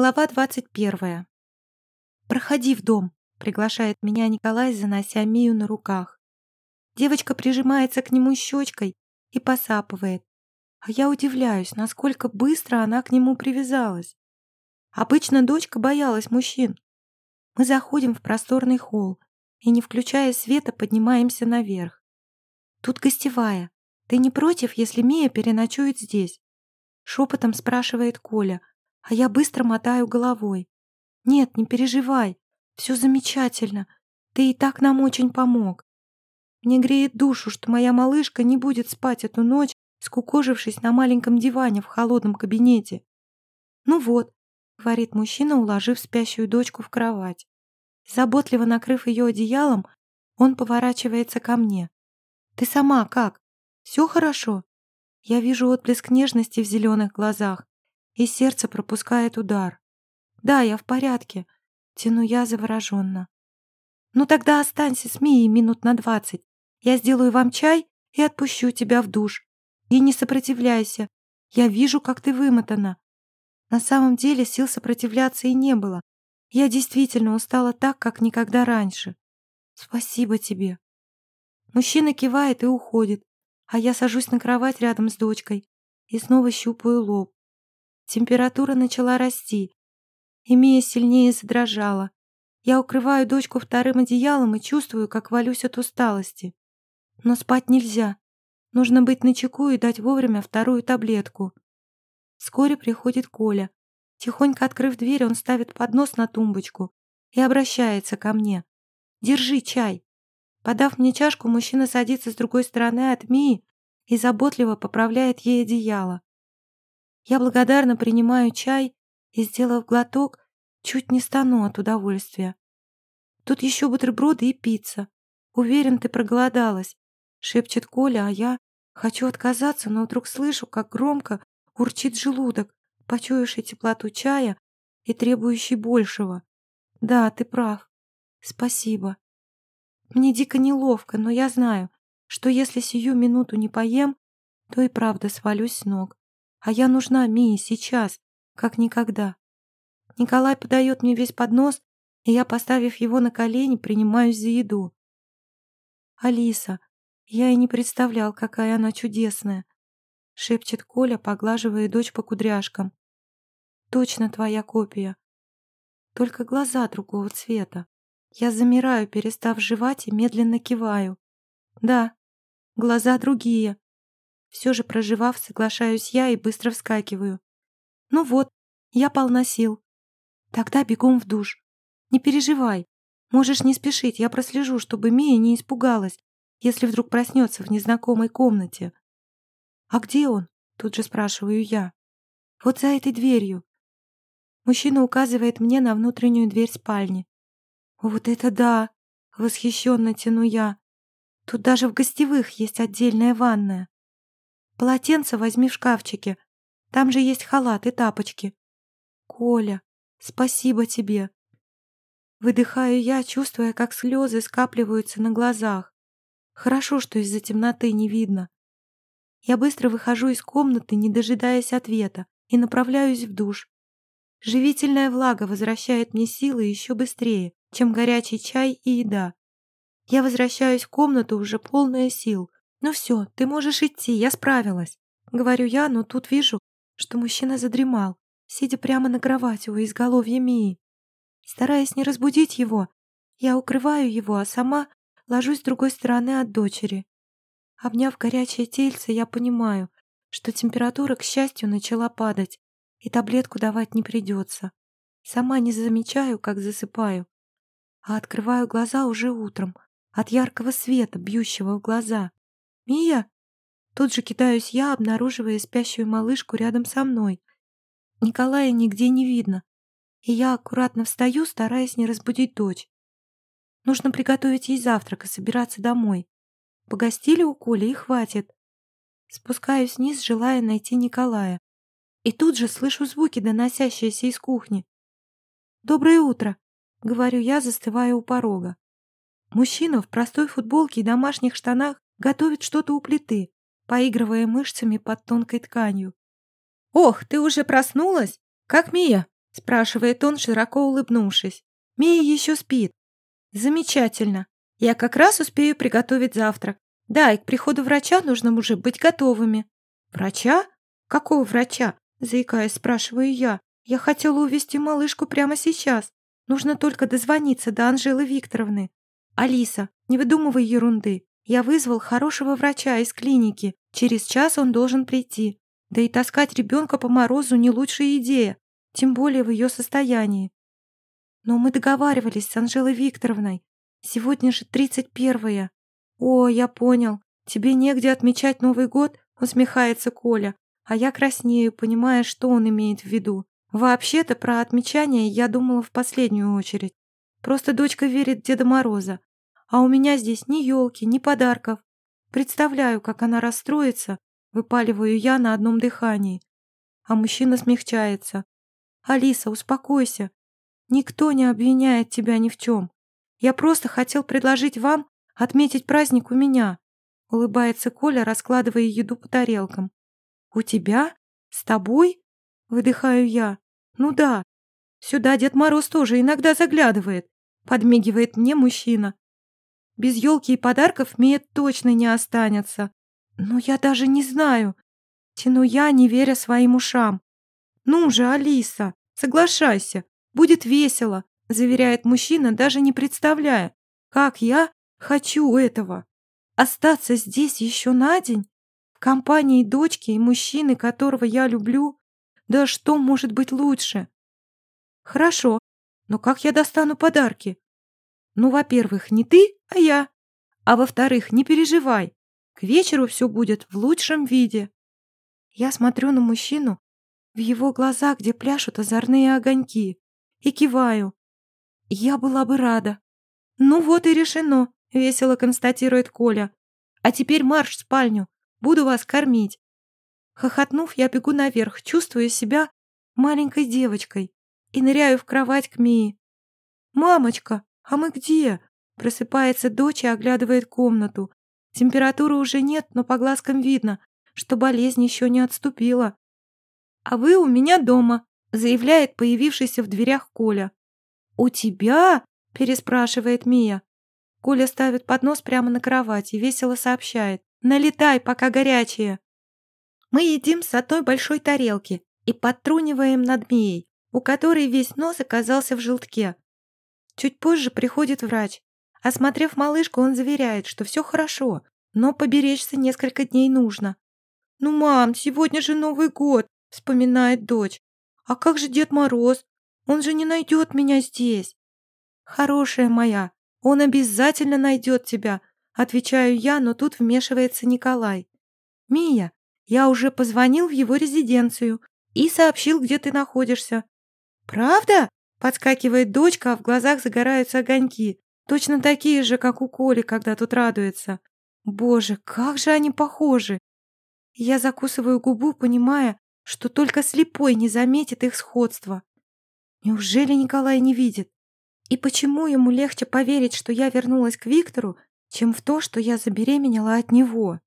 Глава двадцать первая. «Проходи в дом», — приглашает меня Николай, занося Мию на руках. Девочка прижимается к нему щечкой и посапывает. А я удивляюсь, насколько быстро она к нему привязалась. Обычно дочка боялась мужчин. Мы заходим в просторный холл и, не включая света, поднимаемся наверх. Тут гостевая. Ты не против, если Мия переночует здесь? Шепотом спрашивает Коля, а я быстро мотаю головой. «Нет, не переживай, все замечательно, ты и так нам очень помог. Мне греет душу, что моя малышка не будет спать эту ночь, скукожившись на маленьком диване в холодном кабинете. Ну вот, говорит мужчина, уложив спящую дочку в кровать. Заботливо накрыв ее одеялом, он поворачивается ко мне. «Ты сама как? Все хорошо?» Я вижу отблеск нежности в зеленых глазах и сердце пропускает удар. «Да, я в порядке», — тяну я завороженно. «Ну тогда останься с Мией минут на двадцать. Я сделаю вам чай и отпущу тебя в душ. И не сопротивляйся. Я вижу, как ты вымотана». На самом деле сил сопротивляться и не было. Я действительно устала так, как никогда раньше. Спасибо тебе. Мужчина кивает и уходит, а я сажусь на кровать рядом с дочкой и снова щупаю лоб. Температура начала расти, и Мия сильнее задрожала. Я укрываю дочку вторым одеялом и чувствую, как валюсь от усталости. Но спать нельзя. Нужно быть начеку и дать вовремя вторую таблетку. Вскоре приходит Коля. Тихонько открыв дверь, он ставит поднос на тумбочку и обращается ко мне. «Держи чай». Подав мне чашку, мужчина садится с другой стороны от Мии и заботливо поправляет ей одеяло. Я благодарно принимаю чай и, сделав глоток, чуть не стану от удовольствия. Тут еще бутерброды и пицца. Уверен, ты проголодалась, шепчет Коля, а я хочу отказаться, но вдруг слышу, как громко урчит желудок, почуявший теплоту чая и требующий большего. Да, ты прав. Спасибо. Мне дико неловко, но я знаю, что если сию минуту не поем, то и правда свалюсь с ног. А я нужна Мии сейчас, как никогда. Николай подает мне весь поднос, и я, поставив его на колени, принимаюсь за еду. «Алиса, я и не представлял, какая она чудесная», — шепчет Коля, поглаживая дочь по кудряшкам. «Точно твоя копия. Только глаза другого цвета. Я замираю, перестав жевать, и медленно киваю. Да, глаза другие, все же проживав, соглашаюсь я и быстро вскакиваю. Ну вот, я полна сил. Тогда бегом в душ. Не переживай. Можешь не спешить, я прослежу, чтобы Мия не испугалась, если вдруг проснется в незнакомой комнате. А где он? Тут же спрашиваю я. Вот за этой дверью. Мужчина указывает мне на внутреннюю дверь спальни. Вот это да! Восхищенно тяну я. Тут даже в гостевых есть отдельная ванная. Полотенце возьми в шкафчике. Там же есть халат и тапочки. Коля, спасибо тебе. Выдыхаю я, чувствуя, как слезы скапливаются на глазах. Хорошо, что из-за темноты не видно. Я быстро выхожу из комнаты, не дожидаясь ответа, и направляюсь в душ. Живительная влага возвращает мне силы еще быстрее, чем горячий чай и еда. Я возвращаюсь в комнату уже полная сил, «Ну все, ты можешь идти, я справилась», — говорю я, но тут вижу, что мужчина задремал, сидя прямо на кровати у изголовья Мии. Стараясь не разбудить его, я укрываю его, а сама ложусь с другой стороны от дочери. Обняв горячее тельце, я понимаю, что температура, к счастью, начала падать, и таблетку давать не придется. Сама не замечаю, как засыпаю, а открываю глаза уже утром от яркого света, бьющего в глаза. «Мия!» Тут же кидаюсь я, обнаруживая спящую малышку рядом со мной. Николая нигде не видно, и я аккуратно встаю, стараясь не разбудить дочь. Нужно приготовить ей завтрак и собираться домой. Погостили у Коли и хватит. Спускаюсь вниз, желая найти Николая. И тут же слышу звуки, доносящиеся из кухни. «Доброе утро!» — говорю я, застывая у порога. Мужчина в простой футболке и домашних штанах готовит что-то у плиты, поигрывая мышцами под тонкой тканью. «Ох, ты уже проснулась? Как Мия? спрашивает он, широко улыбнувшись. Мия еще спит. Замечательно. Я как раз успею приготовить завтрак. Да, и к приходу врача нужно уже быть готовыми. Врача? Какого врача? Заикаясь, спрашиваю я. Я хотела увезти малышку прямо сейчас. Нужно только дозвониться до Анжелы Викторовны. Алиса, не выдумывай ерунды. Я вызвал хорошего врача из клиники. Через час он должен прийти. Да и таскать ребенка по морозу не лучшая идея, тем более в ее состоянии. Но мы договаривались с Анжелой Викторовной. Сегодня же тридцать первое. О, я понял. Тебе негде отмечать Новый год? Усмехается Коля. А я краснею, понимая, что он имеет в виду. Вообще-то про отмечание я думала в последнюю очередь. Просто дочка верит в Деда Мороза. А у меня здесь ни елки, ни подарков. Представляю, как она расстроится, выпаливаю я на одном дыхании. А мужчина смягчается. «Алиса, успокойся. Никто не обвиняет тебя ни в чем. Я просто хотел предложить вам отметить праздник у меня», — улыбается Коля, раскладывая еду по тарелкам. «У тебя? С тобой?» — выдыхаю я. «Ну да. Сюда Дед Мороз тоже иногда заглядывает», — подмигивает мне мужчина. «Без елки и подарков мне точно не останется. Но я даже не знаю». Тяну я, не веря своим ушам. «Ну же, Алиса, соглашайся, будет весело», — заверяет мужчина, даже не представляя, как я хочу этого. Остаться здесь еще на день? В компании дочки и мужчины, которого я люблю? Да что может быть лучше? Хорошо, но как я достану подарки? Ну, во-первых, не ты, а я. А во-вторых, не переживай. К вечеру все будет в лучшем виде. Я смотрю на мужчину, в его глазах, где пляшут озорные огоньки, и киваю. Я была бы рада. Ну вот и решено. — весело констатирует Коля. «А теперь марш в спальню. Буду вас кормить». Хохотнув, я бегу наверх, чувствую себя маленькой девочкой и ныряю в кровать к Мии. «Мамочка, а мы где?» Просыпается дочь и оглядывает комнату. Температуры уже нет, но по глазкам видно, что болезнь еще не отступила. «А вы у меня дома», — заявляет появившийся в дверях Коля. «У тебя?» — переспрашивает Мия. Коля ставит поднос прямо на кровать и весело сообщает. «Налетай, пока горячее!» Мы едим с одной большой тарелки и подтруниваем над Мией, у которой весь нос оказался в желтке. Чуть позже приходит врач. Осмотрев малышку, он заверяет, что все хорошо, но поберечься несколько дней нужно. «Ну, мам, сегодня же Новый год!» — вспоминает дочь. «А как же Дед Мороз? Он же не найдет меня здесь!» «Хорошая моя, он обязательно найдет тебя, отвечаю я, но тут вмешивается Николай. Мия, я уже позвонил в его резиденцию и сообщил, где ты находишься. Правда? Подскакивает дочка, а в глазах загораются огоньки. Точно такие же, как у Коли, когда тут радуется. Боже, как же они похожи! Я закусываю губу, понимая, что только слепой не заметит их сходства. Неужели Николай не видит? И почему ему легче поверить, что я вернулась к Виктору, чем в то, что я забеременела от него?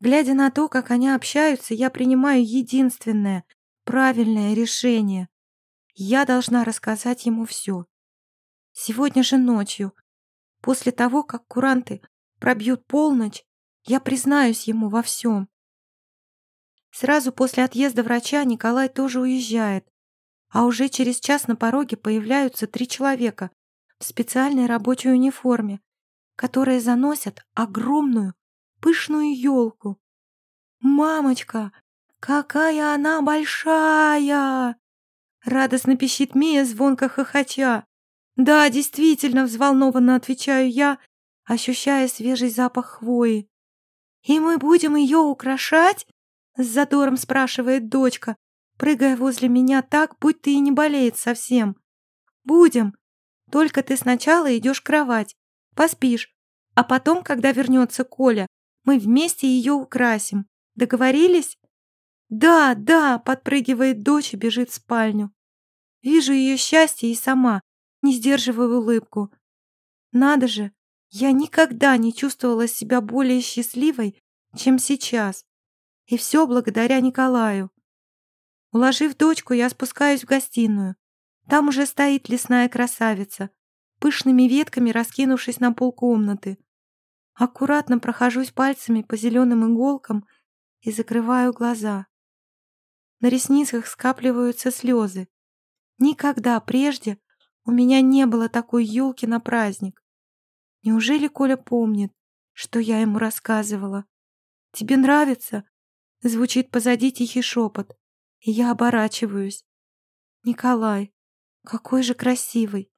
Глядя на то, как они общаются, я принимаю единственное, правильное решение. Я должна рассказать ему все. Сегодня же ночью, после того, как куранты пробьют полночь, я признаюсь ему во всем. Сразу после отъезда врача Николай тоже уезжает, а уже через час на пороге появляются три человека в специальной рабочей униформе, которые заносят огромную пышную елку. «Мамочка, какая она большая!» Радостно пищит Мия, звонко хохоча. «Да, действительно», — взволнованно отвечаю я, ощущая свежий запах хвои. «И мы будем ее украшать?» — с задором спрашивает дочка, прыгая возле меня так, будь ты и не болеет совсем. Будем. Только ты сначала идешь кровать, поспишь, а потом, когда вернется Коля, мы вместе ее украсим. Договорились? Да, да, подпрыгивает дочь и бежит в спальню. Вижу ее счастье и сама, не сдерживаю улыбку. Надо же, я никогда не чувствовала себя более счастливой, чем сейчас. И все благодаря Николаю. Уложив дочку, я спускаюсь в гостиную. Там уже стоит лесная красавица, пышными ветками раскинувшись на полкомнаты. Аккуратно прохожусь пальцами по зеленым иголкам и закрываю глаза. На ресницах скапливаются слезы. Никогда прежде у меня не было такой елки на праздник. Неужели Коля помнит, что я ему рассказывала? «Тебе нравится?» Звучит позади тихий шепот, и я оборачиваюсь. Николай, какой же красивый!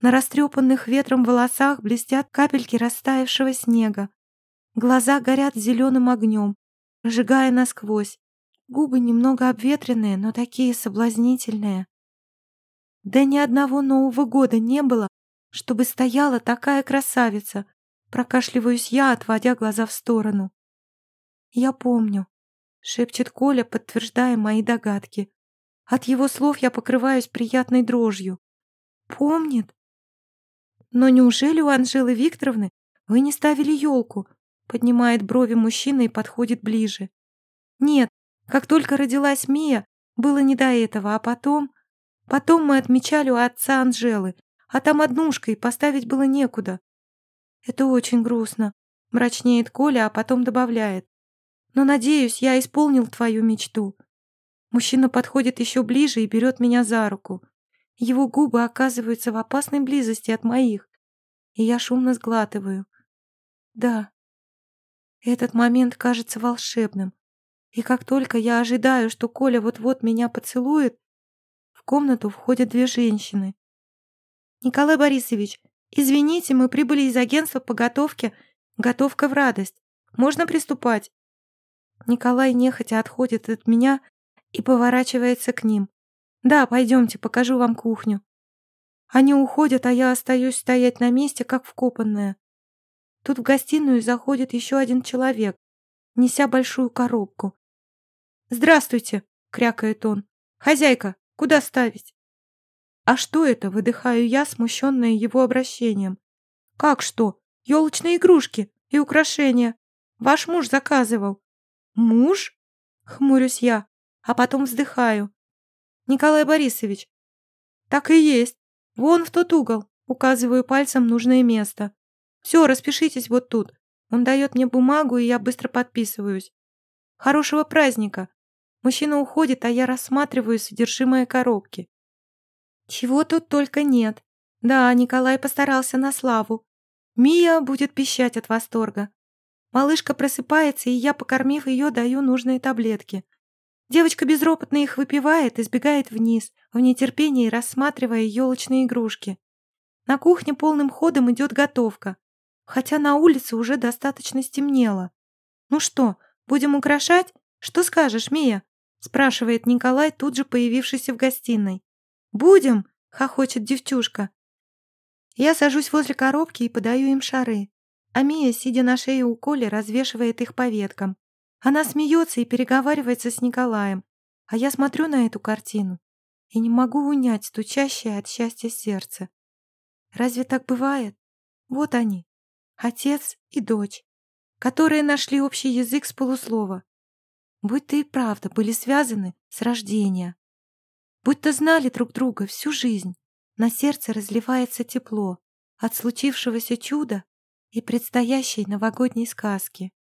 На растрепанных ветром волосах блестят капельки растаявшего снега. Глаза горят зеленым огнем, прожигая насквозь. Губы немного обветренные, но такие соблазнительные. Да ни одного Нового года не было, чтобы стояла такая красавица. Прокашливаюсь я, отводя глаза в сторону. Я помню, шепчет Коля, подтверждая мои догадки. От его слов я покрываюсь приятной дрожью. Помнит? Но неужели у Анжелы Викторовны вы не ставили елку? Поднимает брови мужчина и подходит ближе. Нет, как только родилась Мия, было не до этого, а потом... Потом мы отмечали у отца Анжелы, а там однушка, и поставить было некуда. Это очень грустно, мрачнеет Коля, а потом добавляет. Но, надеюсь, я исполнил твою мечту. Мужчина подходит еще ближе и берет меня за руку. Его губы оказываются в опасной близости от моих, и я шумно сглатываю. Да, этот момент кажется волшебным, и как только я ожидаю, что Коля вот-вот меня поцелует, комнату входят две женщины. «Николай Борисович, извините, мы прибыли из агентства по готовке. Готовка в радость. Можно приступать?» Николай нехотя отходит от меня и поворачивается к ним. «Да, пойдемте, покажу вам кухню». Они уходят, а я остаюсь стоять на месте, как вкопанная. Тут в гостиную заходит еще один человек, неся большую коробку. «Здравствуйте!» — крякает он. «Хозяйка, куда ставить?» «А что это?» — выдыхаю я, смущенная его обращением. «Как что? Елочные игрушки и украшения. Ваш муж заказывал». «Муж?» — хмурюсь я, а потом вздыхаю. «Николай Борисович». «Так и есть. Вон в тот угол». Указываю пальцем нужное место. «Все, распишитесь вот тут». Он дает мне бумагу, и я быстро подписываюсь. «Хорошего праздника!» Мужчина уходит, а я рассматриваю содержимое коробки. Чего тут только нет. Да, Николай постарался на славу. Мия будет пищать от восторга. Малышка просыпается, и я, покормив ее, даю нужные таблетки. Девочка безропотно их выпивает и сбегает вниз, в нетерпении рассматривая елочные игрушки. На кухне полным ходом идет готовка, хотя на улице уже достаточно стемнело. «Ну что, будем украшать? Что скажешь, Мия?» спрашивает Николай, тут же появившийся в гостиной. «Будем!» — хохочет девчушка. Я сажусь возле коробки и подаю им шары. А Мия, сидя на шее у Коли, развешивает их по веткам. Она смеется и переговаривается с Николаем, а я смотрю на эту картину и не могу унять стучащее от счастья сердце. Разве так бывает? Вот они, отец и дочь, которые нашли общий язык с полуслова будто и правда были связаны с рождения. Будто знали друг друга всю жизнь. На сердце разливается тепло от случившегося чуда и предстоящей новогодней сказки.